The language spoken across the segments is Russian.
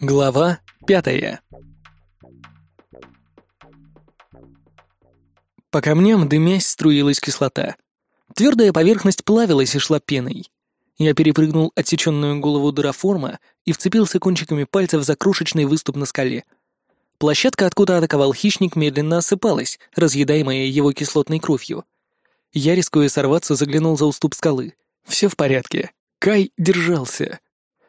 Глава пятая По камням дымясь струилась кислота. Твердая поверхность плавилась и шла пеной. Я перепрыгнул отсеченную голову дураформа и вцепился кончиками пальцев за крошечный выступ на скале. Площадка, откуда атаковал хищник, медленно осыпалась, разъедаемая его кислотной кровью. Я, рискуя сорваться, заглянул за уступ скалы. Все в порядке. Кай держался.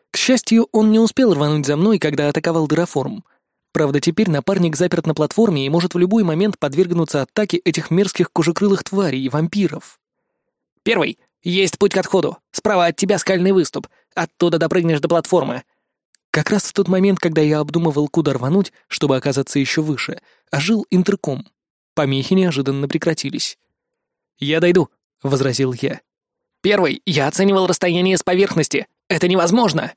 К счастью, он не успел рвануть за мной, когда атаковал дураформ. Правда, теперь напарник заперт на платформе и может в любой момент подвергнуться атаке этих мерзких кожекрылых тварей и вампиров. «Первый. Есть путь к отходу. Справа от тебя скальный выступ. Оттуда допрыгнешь до платформы». Как раз в тот момент, когда я обдумывал, куда рвануть, чтобы оказаться еще выше, ожил интерком. Помехи неожиданно прекратились. «Я дойду», — возразил я. «Первый. Я оценивал расстояние с поверхности. Это невозможно!»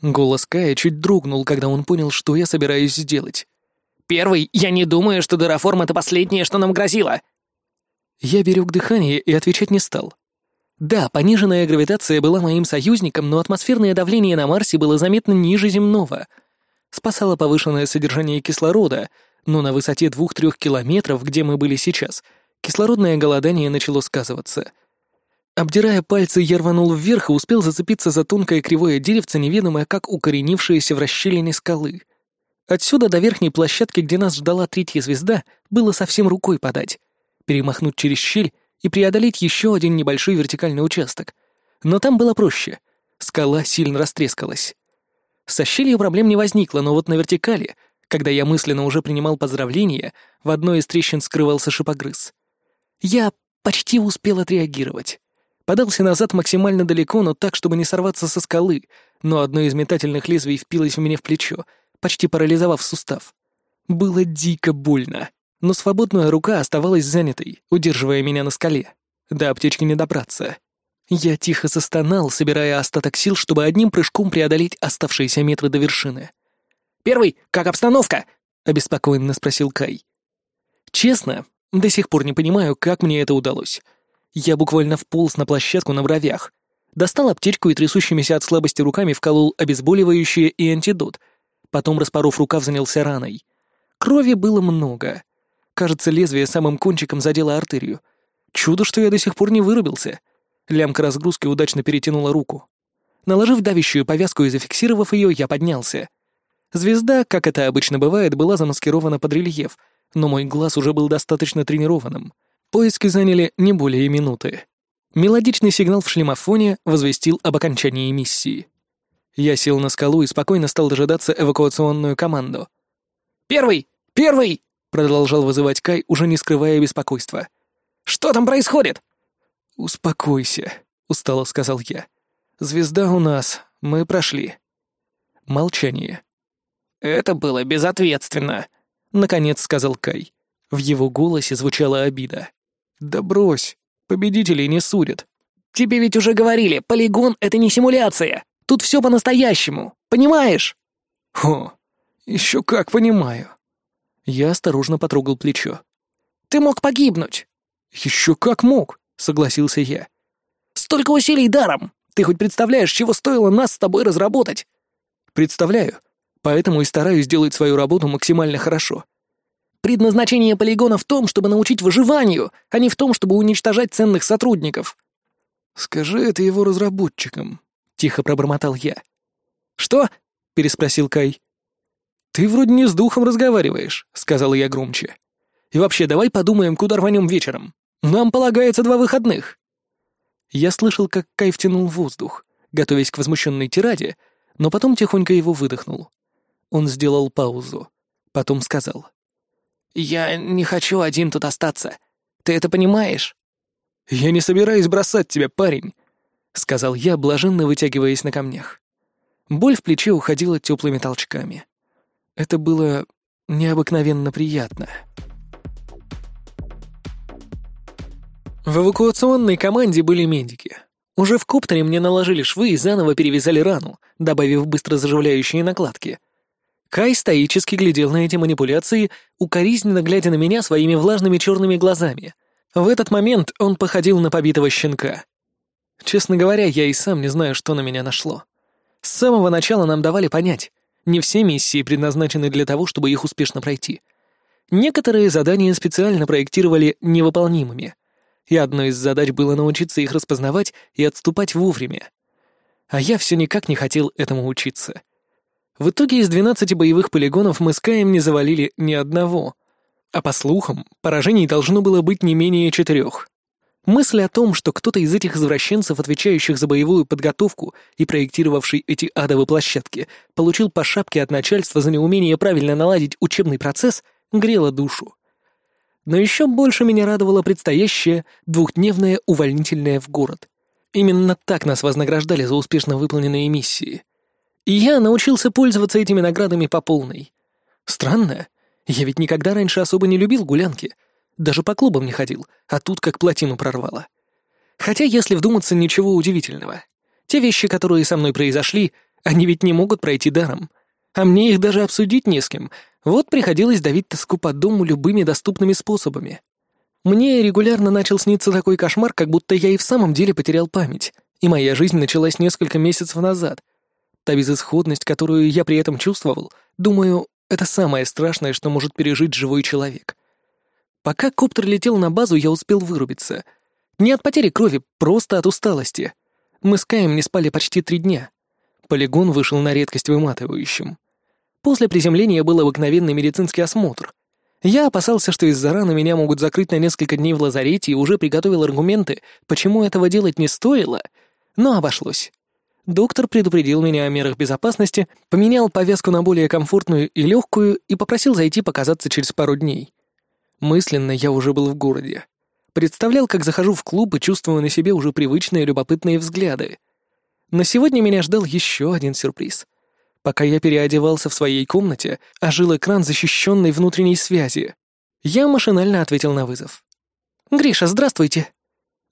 Голос Кая чуть дрогнул, когда он понял, что я собираюсь сделать. «Первый, я не думаю, что Дораформ — это последнее, что нам грозило!» Я берег дыхание и отвечать не стал. Да, пониженная гравитация была моим союзником, но атмосферное давление на Марсе было заметно ниже земного. Спасало повышенное содержание кислорода, но на высоте двух-трех километров, где мы были сейчас, кислородное голодание начало сказываться — Обдирая пальцы, я рванул вверх и успел зацепиться за тонкое кривое деревце, неведомое как укоренившееся в расщелине скалы. Отсюда до верхней площадки, где нас ждала третья звезда, было совсем рукой подать. Перемахнуть через щель и преодолеть еще один небольшой вертикальный участок. Но там было проще. Скала сильно растрескалась. Со щелью проблем не возникло, но вот на вертикали, когда я мысленно уже принимал поздравления, в одной из трещин скрывался шипогрыз. Я почти успел отреагировать. Подался назад максимально далеко, но так, чтобы не сорваться со скалы, но одно из метательных лезвий впилось в меня в плечо, почти парализовав сустав. Было дико больно, но свободная рука оставалась занятой, удерживая меня на скале. До аптечки не добраться. Я тихо застонал, собирая остаток сил, чтобы одним прыжком преодолеть оставшиеся метры до вершины. «Первый, как обстановка?» — обеспокоенно спросил Кай. Честно, до сих пор не понимаю, как мне это удалось. Я буквально вполз на площадку на бровях. Достал аптечку и трясущимися от слабости руками вколол обезболивающее и антидот. Потом, распоров рукав, занялся раной. Крови было много. Кажется, лезвие самым кончиком задело артерию. Чудо, что я до сих пор не вырубился. Лямка разгрузки удачно перетянула руку. Наложив давящую повязку и зафиксировав ее, я поднялся. Звезда, как это обычно бывает, была замаскирована под рельеф, но мой глаз уже был достаточно тренированным. Поиски заняли не более минуты. Мелодичный сигнал в шлемофоне возвестил об окончании миссии. Я сел на скалу и спокойно стал дожидаться эвакуационную команду. «Первый! Первый!» — продолжал вызывать Кай, уже не скрывая беспокойства. «Что там происходит?» «Успокойся», — устало сказал я. «Звезда у нас. Мы прошли». Молчание. «Это было безответственно», — наконец сказал Кай. В его голосе звучала обида. «Да брось, победителей не судят». «Тебе ведь уже говорили, полигон — это не симуляция. Тут все по-настоящему, понимаешь?» «Хо, еще как понимаю». Я осторожно потрогал плечо. «Ты мог погибнуть». «Еще как мог», — согласился я. «Столько усилий даром! Ты хоть представляешь, чего стоило нас с тобой разработать?» «Представляю. Поэтому и стараюсь делать свою работу максимально хорошо. Предназначение полигона в том, чтобы научить выживанию, а не в том, чтобы уничтожать ценных сотрудников». «Скажи это его разработчикам», — тихо пробормотал я. «Что?» — переспросил Кай. «Ты вроде не с духом разговариваешь», — сказала я громче. «И вообще, давай подумаем, куда рванем вечером. Нам полагается два выходных». Я слышал, как Кай втянул воздух, готовясь к возмущенной тираде, но потом тихонько его выдохнул. Он сделал паузу. Потом сказал. «Я не хочу один тут остаться. Ты это понимаешь?» «Я не собираюсь бросать тебя, парень», — сказал я, блаженно вытягиваясь на камнях. Боль в плече уходила теплыми толчками. Это было необыкновенно приятно. В эвакуационной команде были медики. Уже в коптере мне наложили швы и заново перевязали рану, добавив быстро заживляющие накладки — Кай стоически глядел на эти манипуляции, укоризненно глядя на меня своими влажными черными глазами. В этот момент он походил на побитого щенка. Честно говоря, я и сам не знаю, что на меня нашло. С самого начала нам давали понять, не все миссии предназначены для того, чтобы их успешно пройти. Некоторые задания специально проектировали невыполнимыми, и одной из задач было научиться их распознавать и отступать вовремя. А я все никак не хотел этому учиться. В итоге из 12 боевых полигонов мы с Каем не завалили ни одного. А по слухам, поражений должно было быть не менее четырех. Мысль о том, что кто-то из этих извращенцев, отвечающих за боевую подготовку и проектировавший эти адовые площадки, получил по шапке от начальства за неумение правильно наладить учебный процесс, грела душу. Но еще больше меня радовало предстоящее двухдневное увольнительное в город. Именно так нас вознаграждали за успешно выполненные миссии. И я научился пользоваться этими наградами по полной. Странно, я ведь никогда раньше особо не любил гулянки — даже по клубам не ходил, а тут как плотину прорвало. Хотя, если вдуматься, ничего удивительного. Те вещи, которые со мной произошли, они ведь не могут пройти даром. А мне их даже обсудить не с кем. Вот приходилось давить тоску по дому любыми доступными способами. Мне регулярно начал сниться такой кошмар, как будто я и в самом деле потерял память, и моя жизнь началась несколько месяцев назад. Та безысходность, которую я при этом чувствовал, думаю, это самое страшное, что может пережить живой человек. Пока коптер летел на базу, я успел вырубиться. Не от потери крови, просто от усталости. Мы с Каем не спали почти три дня. Полигон вышел на редкость выматывающим. После приземления был обыкновенный медицинский осмотр. Я опасался, что из-за раны меня могут закрыть на несколько дней в лазарете и уже приготовил аргументы, почему этого делать не стоило, но обошлось. Доктор предупредил меня о мерах безопасности, поменял повязку на более комфортную и легкую и попросил зайти показаться через пару дней. Мысленно я уже был в городе. Представлял, как захожу в клуб и чувствую на себе уже привычные любопытные взгляды. Но сегодня меня ждал еще один сюрприз. Пока я переодевался в своей комнате, ожил экран защищенной внутренней связи. Я машинально ответил на вызов. «Гриша, здравствуйте!»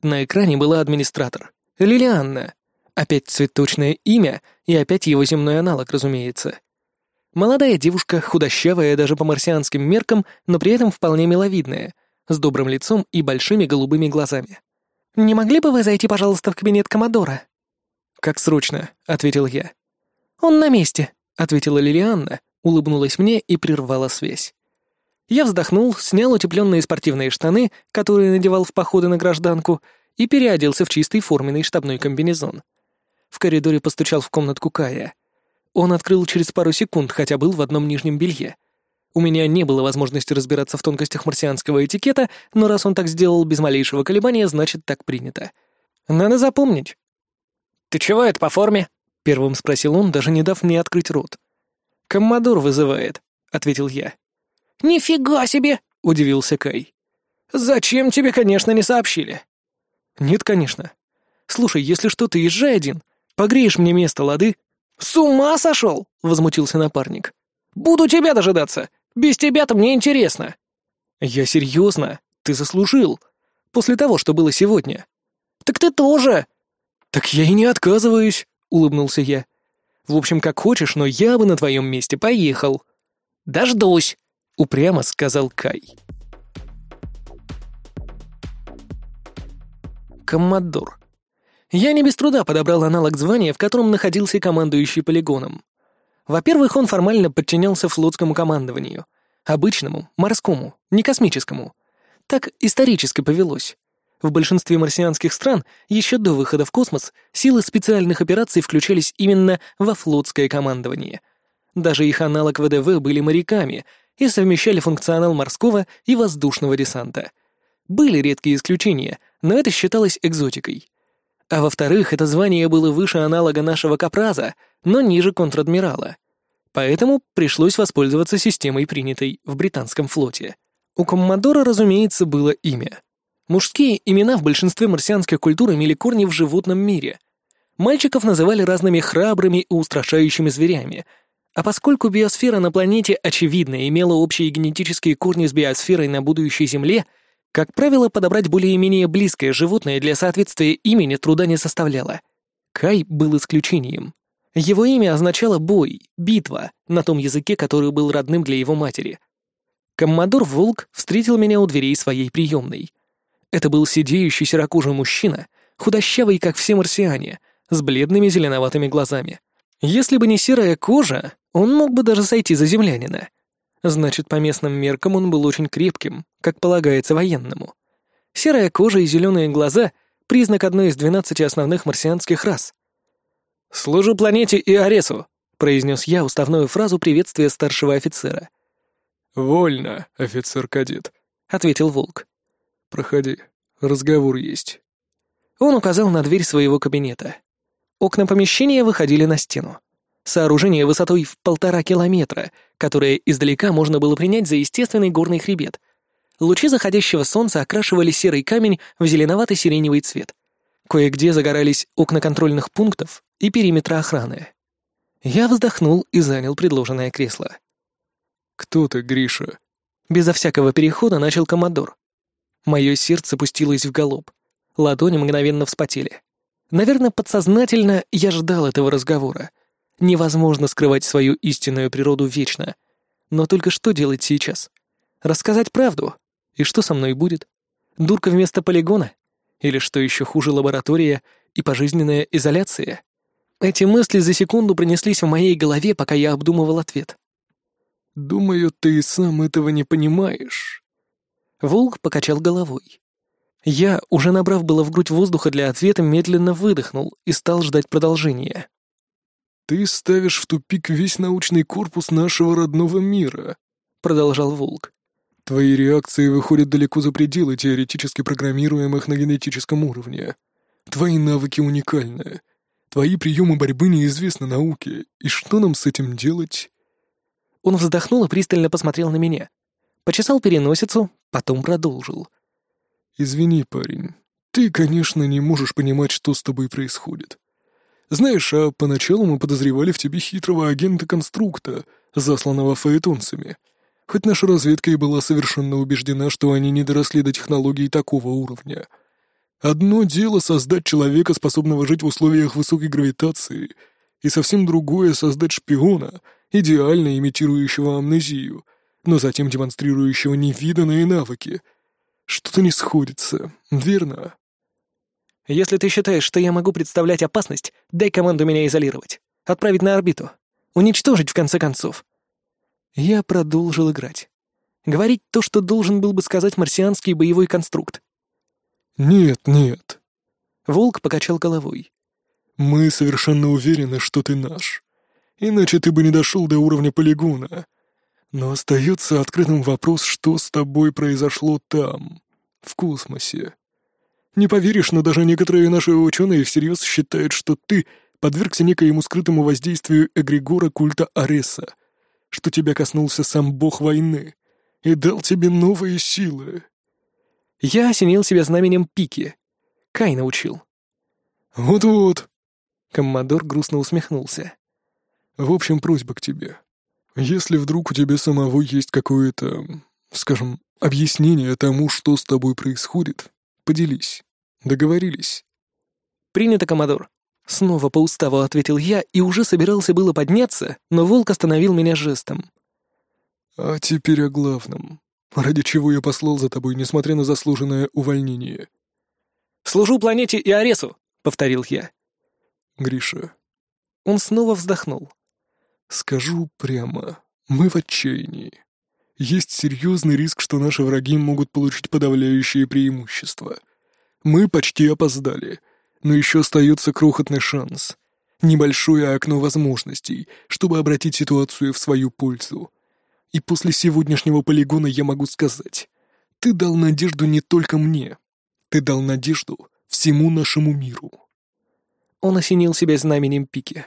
На экране была администратор. Лилианна. Опять цветочное имя и опять его земной аналог, разумеется. Молодая девушка, худощавая даже по марсианским меркам, но при этом вполне миловидная, с добрым лицом и большими голубыми глазами. «Не могли бы вы зайти, пожалуйста, в кабинет Комодора?» «Как срочно», — ответил я. «Он на месте», — ответила Лилианна, улыбнулась мне и прервала связь. Я вздохнул, снял утепленные спортивные штаны, которые надевал в походы на гражданку, и переоделся в чистый форменный штабной комбинезон. В коридоре постучал в комнатку Кая. Он открыл через пару секунд, хотя был в одном нижнем белье. У меня не было возможности разбираться в тонкостях марсианского этикета, но раз он так сделал без малейшего колебания, значит, так принято. Надо запомнить. «Ты чего это по форме?» — первым спросил он, даже не дав мне открыть рот. «Коммодор вызывает», — ответил я. «Нифига себе!» — удивился Кай. «Зачем тебе, конечно, не сообщили?» «Нет, конечно. Слушай, если что, ты езжай один. Погреешь мне место, лады?» «С ума сошел?» — возмутился напарник. «Буду тебя дожидаться. Без тебя-то мне интересно». «Я серьезно. Ты заслужил. После того, что было сегодня». «Так ты тоже». «Так я и не отказываюсь», — улыбнулся я. «В общем, как хочешь, но я бы на твоем месте поехал». «Дождусь», — упрямо сказал Кай. Коммодор. Я не без труда подобрал аналог звания, в котором находился командующий полигоном. Во-первых, он формально подчинялся флотскому командованию. Обычному, морскому, не космическому. Так исторически повелось. В большинстве марсианских стран еще до выхода в космос силы специальных операций включались именно во флотское командование. Даже их аналог ВДВ были моряками и совмещали функционал морского и воздушного десанта. Были редкие исключения, но это считалось экзотикой. А во-вторых, это звание было выше аналога нашего капраза, но ниже контр-адмирала. Поэтому пришлось воспользоваться системой, принятой в британском флоте. У Коммодора, разумеется, было имя. Мужские имена в большинстве марсианских культур имели корни в животном мире. Мальчиков называли разными храбрыми и устрашающими зверями, а поскольку биосфера на планете, очевидно, имела общие генетические корни с биосферой на будущей Земле — как правило, подобрать более-менее близкое животное для соответствия имени труда не составляло. Кай был исключением. Его имя означало «бой», «битва» на том языке, который был родным для его матери. Коммодор Волк встретил меня у дверей своей приемной. Это был сидеющий серокожий мужчина, худощавый, как все марсиане, с бледными зеленоватыми глазами. Если бы не серая кожа, он мог бы даже сойти за землянина. Значит, по местным меркам он был очень крепким, как полагается военному. Серая кожа и зеленые глаза — признак одной из двенадцати основных марсианских рас. «Служу планете и Аресу», — произнес я уставную фразу приветствия старшего офицера. «Вольно, офицер-кадет», — ответил Волк. «Проходи, разговор есть». Он указал на дверь своего кабинета. Окна помещения выходили на стену. Сооружение высотой в полтора километра, которое издалека можно было принять за естественный горный хребет. Лучи заходящего солнца окрашивали серый камень в зеленовато-сиреневый цвет. Кое-где загорались окна контрольных пунктов и периметра охраны. Я вздохнул и занял предложенное кресло. «Кто ты, Гриша?» Безо всякого перехода начал коммодор. Мое сердце пустилось в галоп. Ладони мгновенно вспотели. Наверное, подсознательно я ждал этого разговора. Невозможно скрывать свою истинную природу вечно. Но только что делать сейчас? Рассказать правду? И что со мной будет? Дурка вместо полигона? Или что еще хуже лаборатория и пожизненная изоляция? Эти мысли за секунду пронеслись в моей голове, пока я обдумывал ответ. «Думаю, ты сам этого не понимаешь». Волк покачал головой. Я, уже набрав было в грудь воздуха для ответа, медленно выдохнул и стал ждать продолжения. «Ты ставишь в тупик весь научный корпус нашего родного мира», — продолжал Волк. «Твои реакции выходят далеко за пределы теоретически программируемых на генетическом уровне. Твои навыки уникальны. Твои приемы борьбы неизвестны науке. И что нам с этим делать?» Он вздохнул и пристально посмотрел на меня. Почесал переносицу, потом продолжил. «Извини, парень, ты, конечно, не можешь понимать, что с тобой происходит. Знаешь, а поначалу мы подозревали в тебе хитрого агента-конструкта, засланного фаэтонцами. Хоть наша разведка и была совершенно убеждена, что они не доросли до технологий такого уровня. Одно дело создать человека, способного жить в условиях высокой гравитации, и совсем другое — создать шпиона, идеально имитирующего амнезию, но затем демонстрирующего невиданные навыки. Что-то не сходится, верно? Если ты считаешь, что я могу представлять опасность, дай команду меня изолировать. Отправить на орбиту. Уничтожить, в конце концов. Я продолжил играть. Говорить то, что должен был бы сказать марсианский боевой конструкт. «Нет, нет». Волк покачал головой. «Мы совершенно уверены, что ты наш. Иначе ты бы не дошел до уровня полигона. Но остается открытым вопрос, что с тобой произошло там, в космосе. Не поверишь, но даже некоторые наши ученые всерьез считают, что ты подвергся некоему скрытому воздействию эгрегора культа Ареса, что тебя коснулся сам бог войны и дал тебе новые силы. Я осенил себя знаменем Пики. Кай научил. Вот-вот. Коммодор грустно усмехнулся. В общем, просьба к тебе. Если вдруг у тебя самого есть какое-то, скажем, объяснение тому, что с тобой происходит, Поделись. Договорились?» «Принято, коммодор». Снова по уставу ответил я и уже собирался было подняться, но волк остановил меня жестом. «А теперь о главном. Ради чего я послал за тобой, несмотря на заслуженное увольнение?» «Служу планете и Аресу», — повторил я. «Гриша». Он снова вздохнул. «Скажу прямо, мы в отчаянии. Есть серьезный риск, что наши враги могут получить подавляющее преимущество. Мы почти опоздали, но еще остается крохотный шанс. Небольшое окно возможностей, чтобы обратить ситуацию в свою пользу. И после сегодняшнего полигона я могу сказать, ты дал надежду не только мне, ты дал надежду всему нашему миру. Он осенил себя знаменем пики.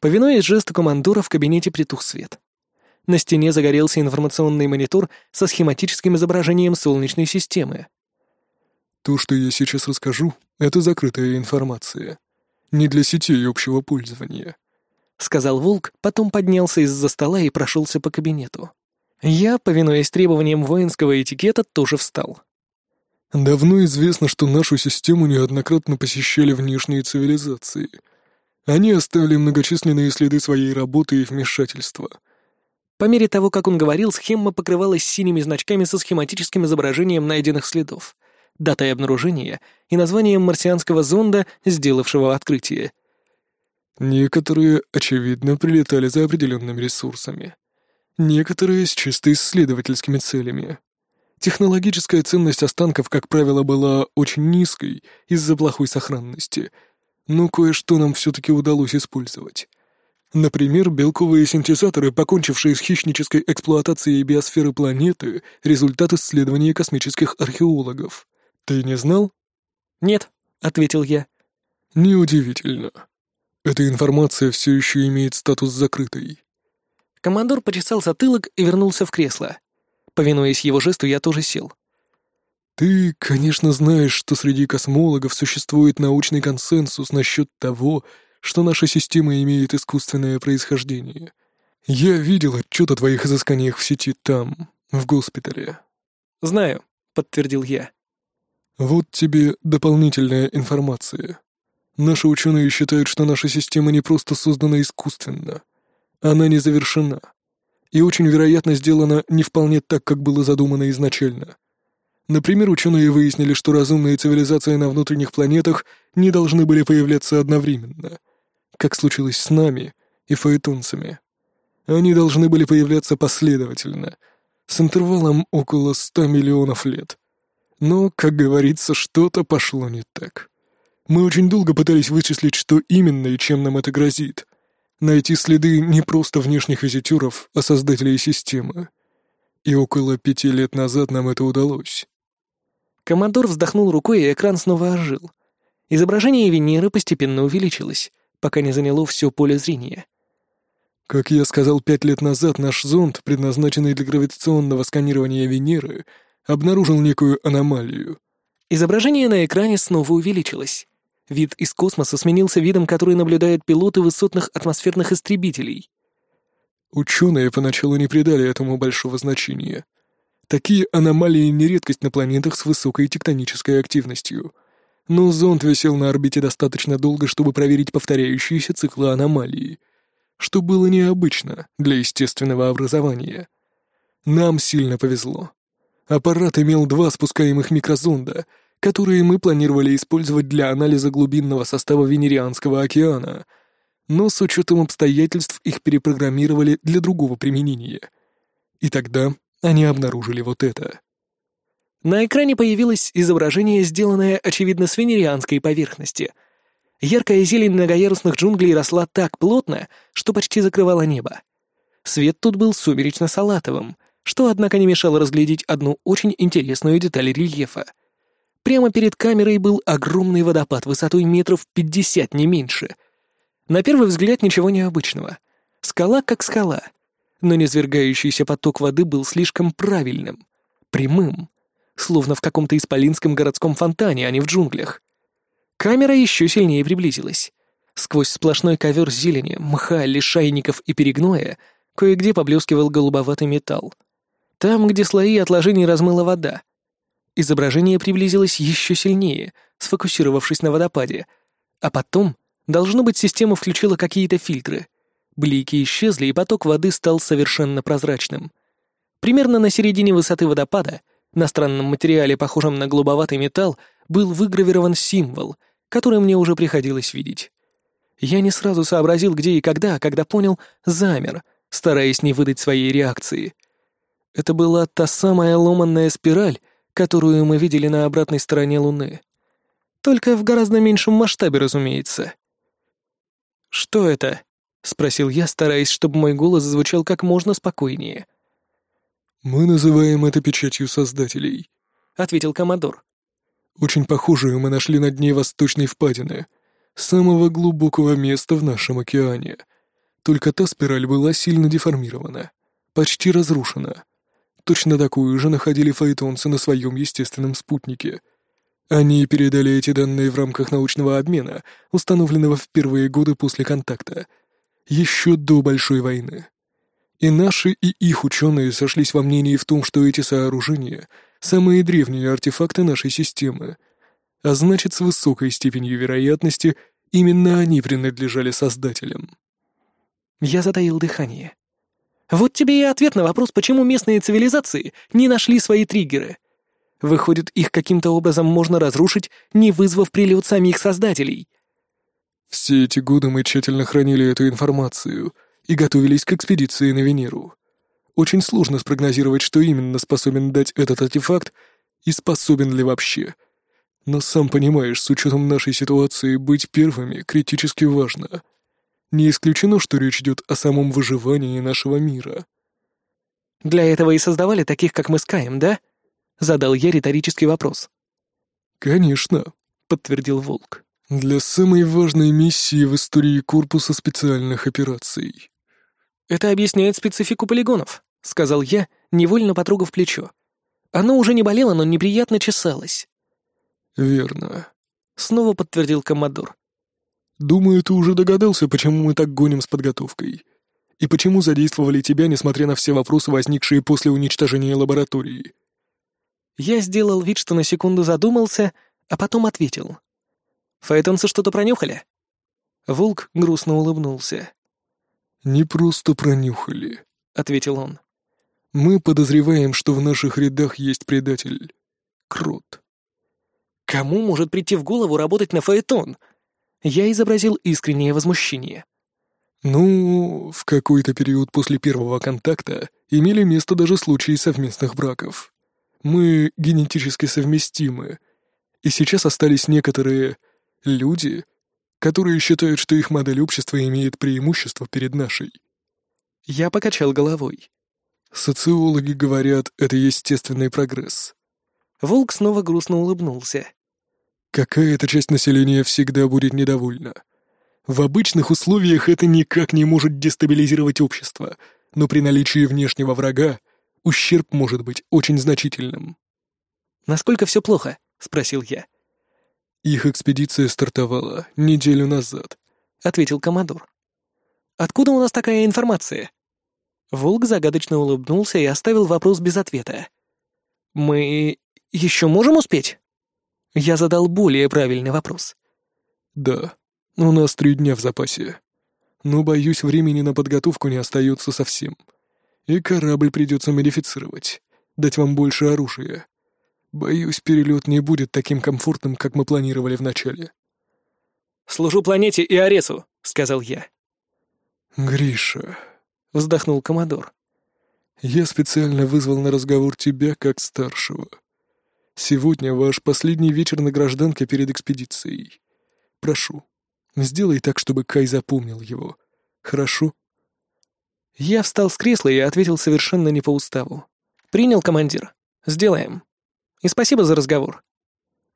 Повинуясь жесту командора, в кабинете притух свет. На стене загорелся информационный монитор со схематическим изображением Солнечной системы. «То, что я сейчас расскажу, это закрытая информация. Не для сетей общего пользования», — сказал Волк, потом поднялся из-за стола и прошелся по кабинету. Я, повинуясь требованиям воинского этикета, тоже встал. «Давно известно, что нашу систему неоднократно посещали внешние цивилизации. Они оставили многочисленные следы своей работы и вмешательства — по мере того, как он говорил, схема покрывалась синими значками со схематическим изображением найденных следов, датой обнаружения и названием марсианского зонда, сделавшего открытие. Некоторые, очевидно, прилетали за определенными ресурсами. Некоторые с чисто исследовательскими целями. Технологическая ценность останков, как правило, была очень низкой из-за плохой сохранности, но кое-что нам все-таки удалось использовать. Например, белковые синтезаторы, покончившие с хищнической эксплуатацией биосферы планеты, результат исследования космических археологов. Ты не знал? «Нет», — ответил я. Неудивительно. Эта информация все еще имеет статус закрытой. Командор почесал затылок и вернулся в кресло. Повинуясь его жесту, я тоже сел. Ты, конечно, знаешь, что среди космологов существует научный консенсус насчет того, что наша система имеет искусственное происхождение. Я видел отчет о твоих изысканиях в сети там, в госпитале. Знаю, подтвердил я. Вот тебе дополнительная информация. Наши ученые считают, что наша система не просто создана искусственно. Она не завершена. И очень вероятно сделана не вполне так, как было задумано изначально. Например, ученые выяснили, что разумные цивилизации на внутренних планетах не должны были появляться одновременно, как случилось с нами и фаэтонцами. Они должны были появляться последовательно, с интервалом около ста миллионов лет. Но, как говорится, что-то пошло не так. Мы очень долго пытались вычислить, что именно и чем нам это грозит. Найти следы не просто внешних визитеров, а создателей системы. И около пяти лет назад нам это удалось. Командор вздохнул рукой, и экран снова ожил. Изображение Венеры постепенно увеличилось, пока не заняло все поле зрения. Как я сказал пять лет назад, наш зонд, предназначенный для гравитационного сканирования Венеры, обнаружил некую аномалию. Изображение на экране снова увеличилось. Вид из космоса сменился видом, который наблюдают пилоты высотных атмосферных истребителей. Ученые поначалу не придали этому большого значения. Такие аномалии не редкость на планетах с высокой тектонической активностью. Но зонд висел на орбите достаточно долго, чтобы проверить повторяющиеся циклы аномалии, что было необычно для естественного образования. Нам сильно повезло. Аппарат имел два спускаемых микрозонда — которые мы планировали использовать для анализа глубинного состава Венерианского океана, но с учетом обстоятельств их перепрограммировали для другого применения. И тогда они обнаружили вот это. На экране появилось изображение, сделанное, очевидно, с венерианской поверхности. Яркая зелень многоярусных джунглей росла так плотно, что почти закрывала небо. Свет тут был сумеречно-салатовым, что, однако, не мешало разглядеть одну очень интересную деталь рельефа — Прямо перед камерой был огромный водопад высотой метров пятьдесят, не меньше. На первый взгляд ничего необычного. Скала как скала. Но низвергающийся поток воды был слишком правильным, прямым, словно в каком-то исполинском городском фонтане, а не в джунглях. Камера еще сильнее приблизилась. Сквозь сплошной ковер зелени, мха, лишайников и перегноя кое-где поблескивал голубоватый металл. Там, где слои отложений размыла вода, Изображение приблизилось еще сильнее, сфокусировавшись на водопаде. А потом, должно быть, система включила какие-то фильтры. Блики исчезли, и поток воды стал совершенно прозрачным. Примерно на середине высоты водопада, на странном материале, похожем на голубоватый металл, был выгравирован символ, который мне уже приходилось видеть. Я не сразу сообразил, где и когда, а когда понял, замер, стараясь не выдать своей реакции. Это была та самая ломанная спираль, которую мы видели на обратной стороне Луны. Только в гораздо меньшем масштабе, разумеется. «Что это?» — спросил я, стараясь, чтобы мой голос звучал как можно спокойнее. «Мы называем это печатью создателей», — ответил Комодор. «Очень похожую мы нашли на дне Восточной впадины, самого глубокого места в нашем океане. Только та спираль была сильно деформирована, почти разрушена. Точно такую же находили фаэтонцы на своем естественном спутнике. Они передали эти данные в рамках научного обмена, установленного в первые годы после контакта, еще до Большой войны. И наши, и их ученые сошлись во мнении в том, что эти сооружения — самые древние артефакты нашей системы, а значит, с высокой степенью вероятности именно они принадлежали создателям. Я затаил дыхание. Вот тебе и ответ на вопрос, почему местные цивилизации не нашли свои триггеры. Выходит, их каким-то образом можно разрушить, не вызвав прилет самих создателей. Все эти годы мы тщательно хранили эту информацию и готовились к экспедиции на Венеру. Очень сложно спрогнозировать, что именно способен дать этот артефакт и способен ли вообще. Но сам понимаешь, с учетом нашей ситуации, быть первыми критически важно. Не исключено, что речь идет о самом выживании нашего мира. «Для этого и создавали таких, как мы с Каем, да?» — задал я риторический вопрос. «Конечно», — подтвердил Волк. «Для самой важной миссии в истории Корпуса специальных операций». «Это объясняет специфику полигонов», — сказал я, невольно потрогав плечо. Оно уже не болело, но неприятно чесалось. «Верно», — снова подтвердил Коммодор. «Думаю, ты уже догадался, почему мы так гоним с подготовкой. И почему задействовали тебя, несмотря на все вопросы, возникшие после уничтожения лаборатории». Я сделал вид, что на секунду задумался, а потом ответил. «Фаэтонцы что-то пронюхали?» Волк грустно улыбнулся. «Не просто пронюхали», — ответил он. «Мы подозреваем, что в наших рядах есть предатель. Крот». «Кому может прийти в голову работать на фаэтон?» Я изобразил искреннее возмущение. «Ну, в какой-то период после первого контакта имели место даже случаи совместных браков. Мы генетически совместимы, и сейчас остались некоторые люди, которые считают, что их модель общества имеет преимущество перед нашей. Я покачал головой. Социологи говорят, это естественный прогресс. Волк снова грустно улыбнулся. Какая-то часть населения всегда будет недовольна. В обычных условиях это никак не может дестабилизировать общество, но при наличии внешнего врага ущерб может быть очень значительным. «Насколько все плохо?» — спросил я. «Их экспедиция стартовала неделю назад», — ответил Комодор. «Откуда у нас такая информация?» Волк загадочно улыбнулся и оставил вопрос без ответа. «Мы еще можем успеть?» Я задал более правильный вопрос. «Да, у нас три дня в запасе. Но, боюсь, времени на подготовку не остается совсем. И корабль придется модифицировать, дать вам больше оружия. Боюсь, перелет не будет таким комфортным, как мы планировали вначале». «Служу планете и Аресу», — сказал я. «Гриша», — вздохнул Комодор. «Я специально вызвал на разговор тебя как старшего. Сегодня ваш последний вечер на гражданке перед экспедицией. Прошу, сделай так, чтобы Кай запомнил его. Хорошо?» Я встал с кресла и ответил совершенно не по уставу. «Принял, командир. Сделаем. И спасибо за разговор».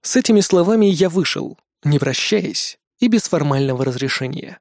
С этими словами я вышел, не прощаясь и без формального разрешения.